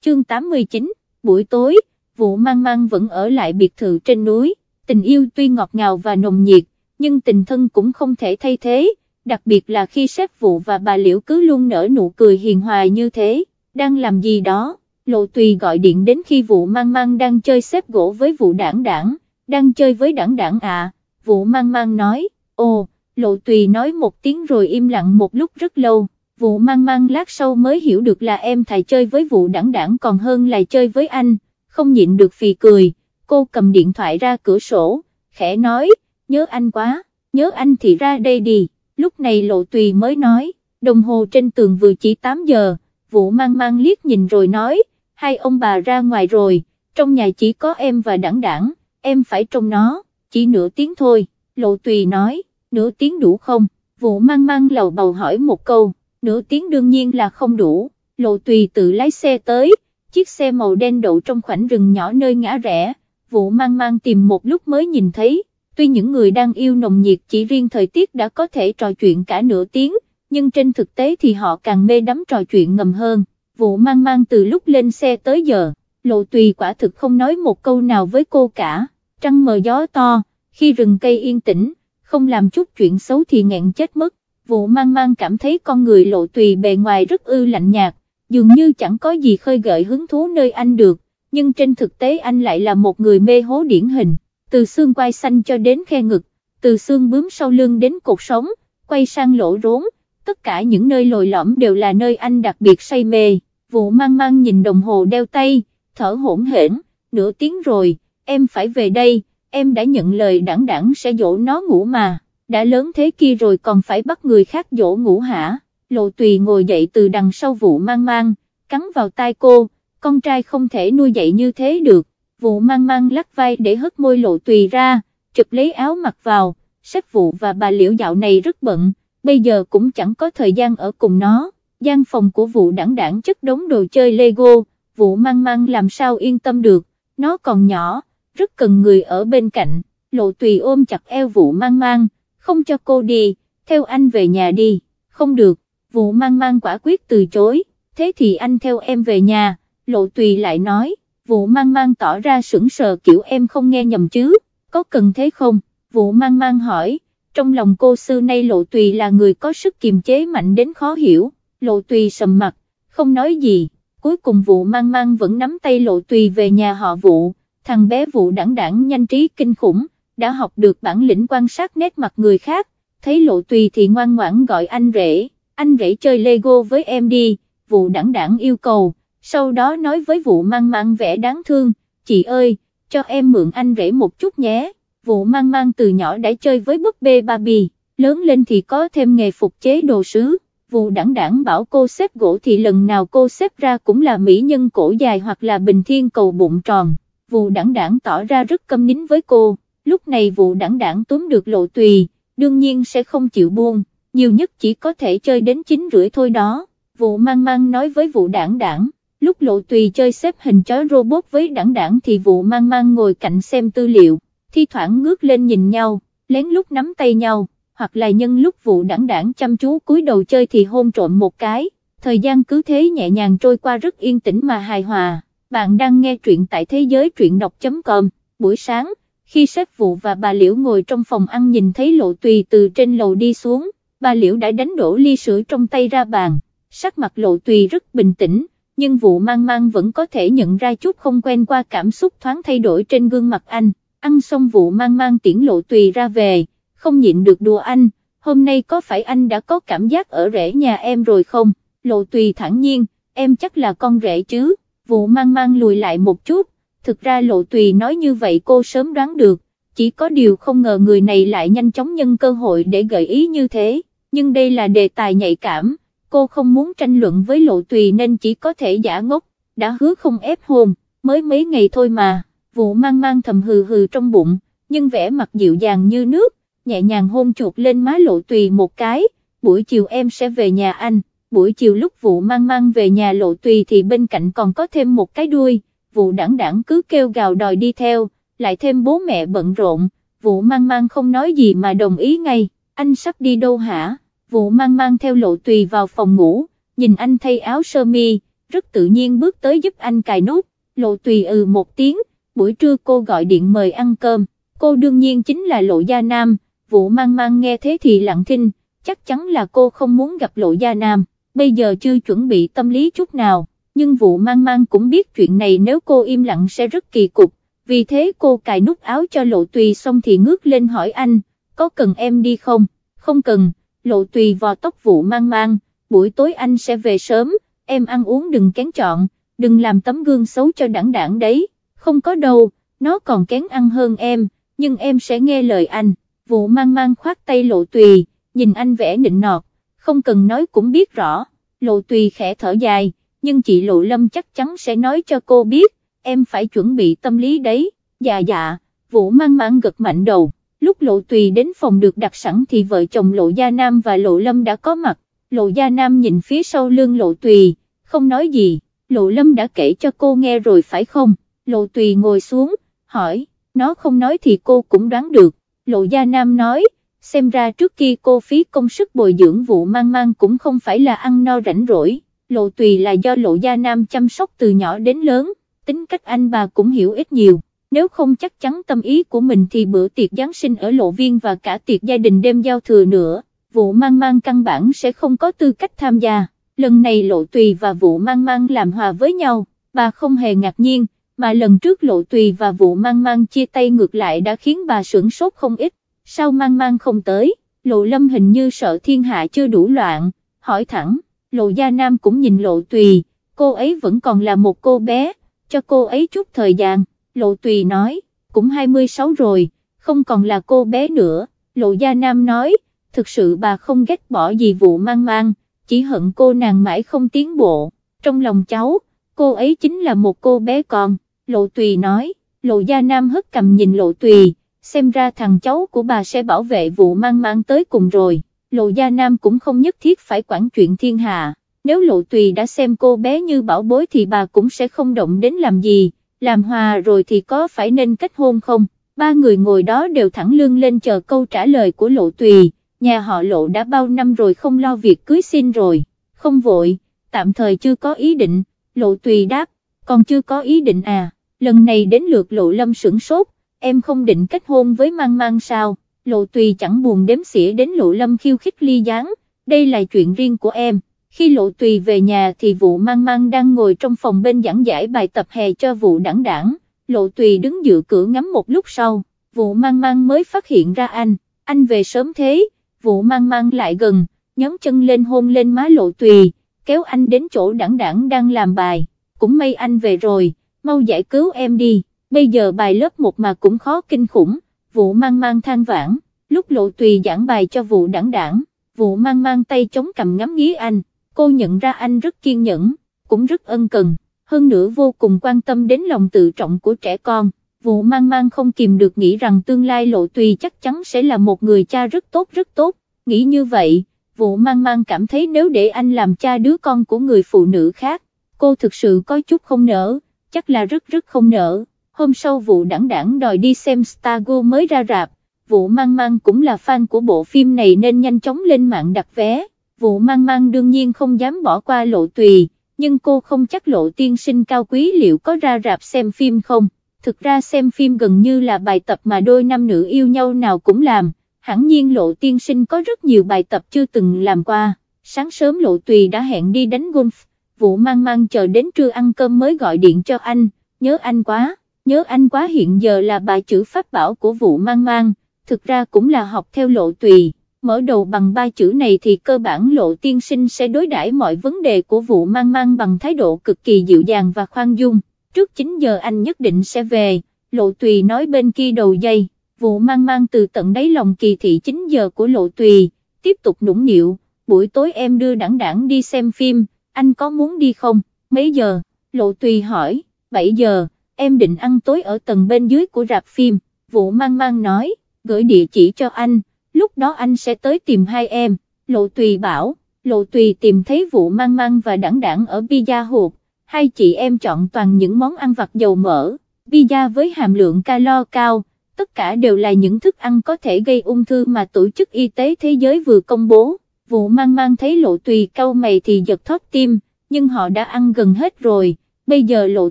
chương 89, buổi tối, vụ mang mang vẫn ở lại biệt thự trên núi, tình yêu tuy ngọt ngào và nồng nhiệt, nhưng tình thân cũng không thể thay thế, đặc biệt là khi sếp vụ và bà Liễu cứ luôn nở nụ cười hiền hòa như thế, đang làm gì đó, lộ tùy gọi điện đến khi vụ mang mang đang chơi xếp gỗ với vụ đảng đảng, đang chơi với đảng đảng à, vụ mang mang nói, ồ, lộ tùy nói một tiếng rồi im lặng một lúc rất lâu, vụ mang mang lát sau mới hiểu được là em thầy chơi với vụ đẳng đẳng còn hơn là chơi với anh, không nhịn được phì cười, cô cầm điện thoại ra cửa sổ, khẽ nói, nhớ anh quá, nhớ anh thì ra đây đi, lúc này lộ tùy mới nói, đồng hồ trên tường vừa chỉ 8 giờ, vụ mang mang liếc nhìn rồi nói, hai ông bà ra ngoài rồi, trong nhà chỉ có em và đẳng đẳng, em phải trông nó, chỉ nửa tiếng thôi, lộ tùy nói, nửa tiếng đủ không, vụ mang mang lầu bầu hỏi một câu, nửa tiếng đương nhiên là không đủ, lộ tùy tự lái xe tới, chiếc xe màu đen đậu trong khoảnh rừng nhỏ nơi ngã rẽ, vụ mang mang tìm một lúc mới nhìn thấy, tuy những người đang yêu nồng nhiệt chỉ riêng thời tiết đã có thể trò chuyện cả nửa tiếng, nhưng trên thực tế thì họ càng mê đắm trò chuyện ngầm hơn, vụ mang mang từ lúc lên xe tới giờ, lộ tùy quả thực không nói một câu nào với cô cả, trăng mờ gió to, khi rừng cây yên tĩnh, không làm chút chuyện xấu thì nghẹn chết mất, vụ mang mang cảm thấy con người lộ tùy bề ngoài rất ư lạnh nhạt, dường như chẳng có gì khơi gợi hứng thú nơi anh được, nhưng trên thực tế anh lại là một người mê hố điển hình, từ xương quai xanh cho đến khe ngực, từ xương bướm sau lưng đến cột sống, quay sang lỗ rốn, tất cả những nơi lồi lõm đều là nơi anh đặc biệt say mê, vụ mang mang nhìn đồng hồ đeo tay, thở hổn hển, nửa tiếng rồi, em phải về đây, em đã nhận lời đảng đảng sẽ dỗ nó ngủ mà, đã lớn thế kia rồi còn phải bắt người khác dỗ ngủ hả, lộ tùy ngồi dậy từ đằng sau vụ mang mang, cắn vào tai cô, con trai không thể nuôi dạy như thế được, vụ mang mang lắc vai để hất môi lộ tùy ra, chụp lấy áo mặc vào, sếp vụ và bà liễu dạo này rất bận, bây giờ cũng chẳng có thời gian ở cùng nó, gian phòng của vụ đảng đảng chất đống đồ chơi Lego, vụ mang mang làm sao yên tâm được, nó còn nhỏ, rất cần người ở bên cạnh, lộ tùy ôm chặt eo vụ mang mang, không cho cô đi, theo anh về nhà đi, không được, vụ mang mang quả quyết từ chối, thế thì anh theo em về nhà, lộ tùy lại nói, vụ mang mang tỏ ra sững sờ kiểu em không nghe nhầm chứ, có cần thế không, vụ mang mang hỏi, trong lòng cô xưa nay lộ tùy là người có sức kiềm chế mạnh đến khó hiểu, lộ tùy sầm mặt, không nói gì, cuối cùng vụ mang mang vẫn nắm tay lộ tùy về nhà họ vụ, thằng bé vụ đẳng đẳng nhanh trí kinh khủng, đã học được bản lĩnh quan sát nét mặt người khác, thấy lộ tùy thì ngoan ngoãn gọi anh rể, anh rể chơi Lego với em đi, vụ đẳng đẳng yêu cầu, sau đó nói với vụ mang mang vẻ đáng thương, chị ơi, cho em mượn anh rể một chút nhé, vụ mang mang từ nhỏ đã chơi với búp bê Barbie, lớn lên thì có thêm nghề phục chế đồ sứ, vụ đảng đảng bảo cô xếp gỗ thì lần nào cô xếp ra cũng là mỹ nhân cổ dài hoặc là bình thiên cầu bụng tròn, vụ đảng đảng tỏ ra rất câm nín với cô, lúc này vụ đảng đảng túm được lộ tùy, đương nhiên sẽ không chịu buông, nhiều nhất chỉ có thể chơi đến chín rưỡi thôi đó, vụ mang mang nói với vụ đảng đảng lúc lộ tùy chơi xếp hình chó robot với đảng đảng thì vụ mang mang ngồi cạnh xem tư liệu, thi thoảng ngước lên nhìn nhau, lén lúc nắm tay nhau, hoặc là nhân lúc vụ đảng đảng chăm chú cúi đầu chơi thì hôn trộm một cái, thời gian cứ thế nhẹ nhàng trôi qua rất yên tĩnh mà hài hòa, bạn đang nghe truyện tại thế giới truyện đọc.com, buổi sáng, khi sếp vụ và bà Liễu ngồi trong phòng ăn nhìn thấy lộ tùy từ trên lầu đi xuống, bà Liễu đã đánh đổ ly sữa trong tay ra bàn, sắc mặt lộ tùy rất bình tĩnh, nhưng vụ mang mang vẫn có thể nhận ra chút không quen qua cảm xúc thoáng thay đổi trên gương mặt anh, ăn xong vụ mang mang tiễn lộ tùy ra về, không nhịn được đùa anh, hôm nay có phải anh đã có cảm giác ở rễ nhà em rồi không, lộ tùy thẳng nhiên, em chắc là con rể chứ, vụ mang mang lùi lại một chút, thực ra lộ tùy nói như vậy cô sớm đoán được, chỉ có điều không ngờ người này lại nhanh chóng nhân cơ hội để gợi ý như thế, nhưng đây là đề tài nhạy cảm cô không muốn tranh luận với lộ tùy nên chỉ có thể giả ngốc, đã hứa không ép hôn, mới mấy ngày thôi mà, vụ mang mang thầm hừ hừ trong bụng, nhưng vẻ mặt dịu dàng như nước, nhẹ nhàng hôn chuột lên má lộ tùy một cái, buổi chiều em sẽ về nhà anh, buổi chiều lúc vụ mang mang về nhà lộ tùy thì bên cạnh còn có thêm một cái đuôi, vụ đảng đảng cứ kêu gào đòi đi theo, lại thêm bố mẹ bận rộn, vụ mang mang không nói gì mà đồng ý ngay, anh sắp đi đâu hả? vụ mang mang theo lộ tùy vào phòng ngủ, nhìn anh thay áo sơ mi, rất tự nhiên bước tới giúp anh cài nút, lộ tùy ừ một tiếng, buổi trưa cô gọi điện mời ăn cơm, cô đương nhiên chính là lộ gia nam, vụ mang mang nghe thế thì lặng thinh, chắc chắn là cô không muốn gặp lộ gia nam, bây giờ chưa chuẩn bị tâm lý chút nào, nhưng vụ mang mang cũng biết chuyện này nếu cô im lặng sẽ rất kỳ cục, vì thế cô cài nút áo cho lộ tùy xong thì ngước lên hỏi anh, có cần em đi không, không cần, lộ tùy vò tóc vụ mang mang, buổi tối anh sẽ về sớm, em ăn uống đừng kén chọn, đừng làm tấm gương xấu cho đảng đảng đấy, không có đâu, nó còn kén ăn hơn em, nhưng em sẽ nghe lời anh, vụ mang mang khoát tay lộ tùy, nhìn anh vẽ nịnh nọt, không cần nói cũng biết rõ, lộ tùy khẽ thở dài, nhưng chị lộ lâm chắc chắn sẽ nói cho cô biết, em phải chuẩn bị tâm lý đấy, dạ dạ, Vũ mang mang gật mạnh đầu, lúc lộ tùy đến phòng được đặt sẵn thì vợ chồng lộ gia nam và lộ lâm đã có mặt, lộ gia nam nhìn phía sau lưng lộ tùy, không nói gì, lộ lâm đã kể cho cô nghe rồi phải không, lộ tùy ngồi xuống, hỏi, nó không nói thì cô cũng đoán được, lộ gia nam nói, xem ra trước kia cô phí công sức bồi dưỡng vụ mang mang cũng không phải là ăn no rảnh rỗi, lộ tùy là do lộ gia nam chăm sóc từ nhỏ đến lớn, tính cách anh bà cũng hiểu ít nhiều, nếu không chắc chắn tâm ý của mình thì bữa tiệc Giáng sinh ở lộ viên và cả tiệc gia đình đêm giao thừa nữa, vụ mang mang căn bản sẽ không có tư cách tham gia, lần này lộ tùy và vụ mang mang làm hòa với nhau, bà không hề ngạc nhiên, mà lần trước lộ tùy và vụ mang mang chia tay ngược lại đã khiến bà sửng sốt không ít, sao mang mang không tới, lộ lâm hình như sợ thiên hạ chưa đủ loạn, hỏi thẳng, lộ gia nam cũng nhìn lộ tùy, cô ấy vẫn còn là một cô bé, cho cô ấy chút thời gian, lộ tùy nói, cũng 26 rồi, không còn là cô bé nữa, lộ gia nam nói, thực sự bà không ghét bỏ gì vụ mang mang, chỉ hận cô nàng mãi không tiến bộ, trong lòng cháu, cô ấy chính là một cô bé con, lộ tùy nói, lộ gia nam hất cầm nhìn lộ tùy, xem ra thằng cháu của bà sẽ bảo vệ vụ mang mang tới cùng rồi, lộ gia nam cũng không nhất thiết phải quản chuyện thiên hạ, nếu lộ tùy đã xem cô bé như bảo bối thì bà cũng sẽ không động đến làm gì, làm hòa rồi thì có phải nên kết hôn không, ba người ngồi đó đều thẳng lưng lên chờ câu trả lời của lộ tùy, nhà họ lộ đã bao năm rồi không lo việc cưới xin rồi, không vội, tạm thời chưa có ý định, lộ tùy đáp, còn chưa có ý định à, lần này đến lượt lộ lâm sửng sốt, em không định kết hôn với mang mang sao, lộ tùy chẳng buồn đếm xỉa đến lộ lâm khiêu khích ly gián, đây là chuyện riêng của em. Khi lộ tùy về nhà thì vụ mang mang đang ngồi trong phòng bên giảng giải bài tập hè cho vụ đảng đảng, lộ tùy đứng dự cửa ngắm một lúc sau, vụ mang mang mới phát hiện ra anh, anh về sớm thế, vụ mang mang lại gần, nhón chân lên hôn lên má lộ tùy, kéo anh đến chỗ đảng đảng đang làm bài, cũng may anh về rồi, mau giải cứu em đi, bây giờ bài lớp một mà cũng khó kinh khủng, vụ mang mang than vãn, lúc lộ tùy giảng bài cho vụ đảng đảng, vụ mang mang tay chống cầm ngắm nghía anh, cô nhận ra anh rất kiên nhẫn, cũng rất ân cần, hơn nữa vô cùng quan tâm đến lòng tự trọng của trẻ con. Vụ mang mang không kìm được nghĩ rằng tương lai lộ tùy chắc chắn sẽ là một người cha rất tốt rất tốt, nghĩ như vậy, vụ mang mang cảm thấy nếu để anh làm cha đứa con của người phụ nữ khác, cô thực sự có chút không nỡ, chắc là rất rất không nỡ. Hôm sau vụ đảng đảng đòi đi xem Stargo mới ra rạp, vụ mang mang cũng là fan của bộ phim này nên nhanh chóng lên mạng đặt vé, vụ mang mang đương nhiên không dám bỏ qua lộ tùy, nhưng cô không chắc lộ tiên sinh cao quý liệu có ra rạp xem phim không, thực ra xem phim gần như là bài tập mà đôi nam nữ yêu nhau nào cũng làm, hẳn nhiên lộ tiên sinh có rất nhiều bài tập chưa từng làm qua, sáng sớm lộ tùy đã hẹn đi đánh golf, vụ mang mang chờ đến trưa ăn cơm mới gọi điện cho anh, nhớ anh quá, nhớ anh quá hiện giờ là bà chữ pháp bảo của vụ mang mang, thực ra cũng là học theo lộ tùy mở đầu bằng ba chữ này thì cơ bản lộ tiên sinh sẽ đối đãi mọi vấn đề của vụ mang mang bằng thái độ cực kỳ dịu dàng và khoan dung, trước 9 giờ anh nhất định sẽ về, lộ tùy nói bên kia đầu dây, vụ mang mang từ tận đáy lòng kỳ thị 9 giờ của lộ tùy, tiếp tục nũng nịu, buổi tối em đưa đẳng đẳng đi xem phim, anh có muốn đi không, mấy giờ, lộ tùy hỏi, 7 giờ, em định ăn tối ở tầng bên dưới của rạp phim, vụ mang mang nói, gửi địa chỉ cho anh lúc đó anh sẽ tới tìm hai em, lộ tùy bảo, lộ tùy tìm thấy vụ mang mang và đẳng đẳng ở pizza hộp, hai chị em chọn toàn những món ăn vặt dầu mỡ, pizza với hàm lượng calo cao, tất cả đều là những thức ăn có thể gây ung thư mà Tổ chức Y tế Thế giới vừa công bố, vụ mang mang thấy lộ tùy cau mày thì giật thót tim, nhưng họ đã ăn gần hết rồi, bây giờ lộ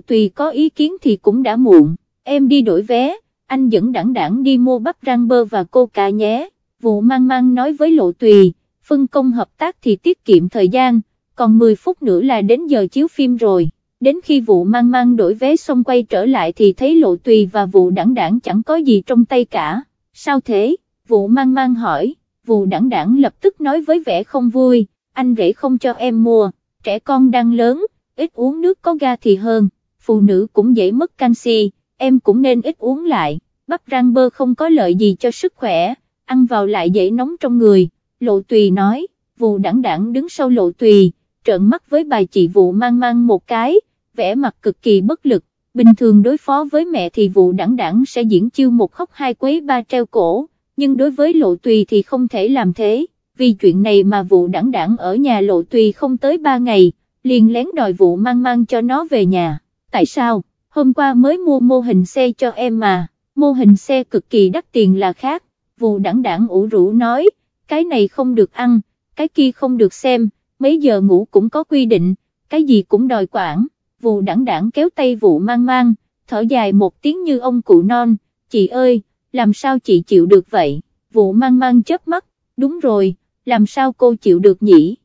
tùy có ý kiến thì cũng đã muộn, em đi đổi vé, anh dẫn đẳng đẳng đi mua bắp rang bơ và coca nhé, vụ mang mang nói với lộ tùy, phân công hợp tác thì tiết kiệm thời gian, còn 10 phút nữa là đến giờ chiếu phim rồi. Đến khi vụ mang mang đổi vé xong quay trở lại thì thấy lộ tùy và vụ đẳng đẳng chẳng có gì trong tay cả, sao thế, vụ mang mang hỏi, vụ đẳng đẳng lập tức nói với vẻ không vui, anh rể không cho em mua, trẻ con đang lớn, ít uống nước có ga thì hơn, phụ nữ cũng dễ mất canxi, em cũng nên ít uống lại, bắp rang bơ không có lợi gì cho sức khỏe, ăn vào lại dễ nóng trong người, lộ tùy nói, vụ đảng đảng đứng sau lộ tùy, trợn mắt với bài chị vụ mang mang một cái, vẻ mặt cực kỳ bất lực, bình thường đối phó với mẹ thì vụ đảng đảng sẽ diễn chiêu một khóc hai quấy ba treo cổ, nhưng đối với lộ tùy thì không thể làm thế, vì chuyện này mà vụ đảng đảng ở nhà lộ tùy không tới ba ngày, liền lén đòi vụ mang mang cho nó về nhà, tại sao, hôm qua mới mua mô hình xe cho em mà, mô hình xe cực kỳ đắt tiền là khác, vụ đẳng đẳng ủ rũ nói, cái này không được ăn, cái kia không được xem, mấy giờ ngủ cũng có quy định, cái gì cũng đòi quản, vụ đẳng đẳng kéo tay vụ mang mang, thở dài một tiếng như ông cụ non, chị ơi, làm sao chị chịu được vậy, vụ mang mang chớp mắt, đúng rồi, làm sao cô chịu được nhỉ?